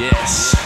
Yes.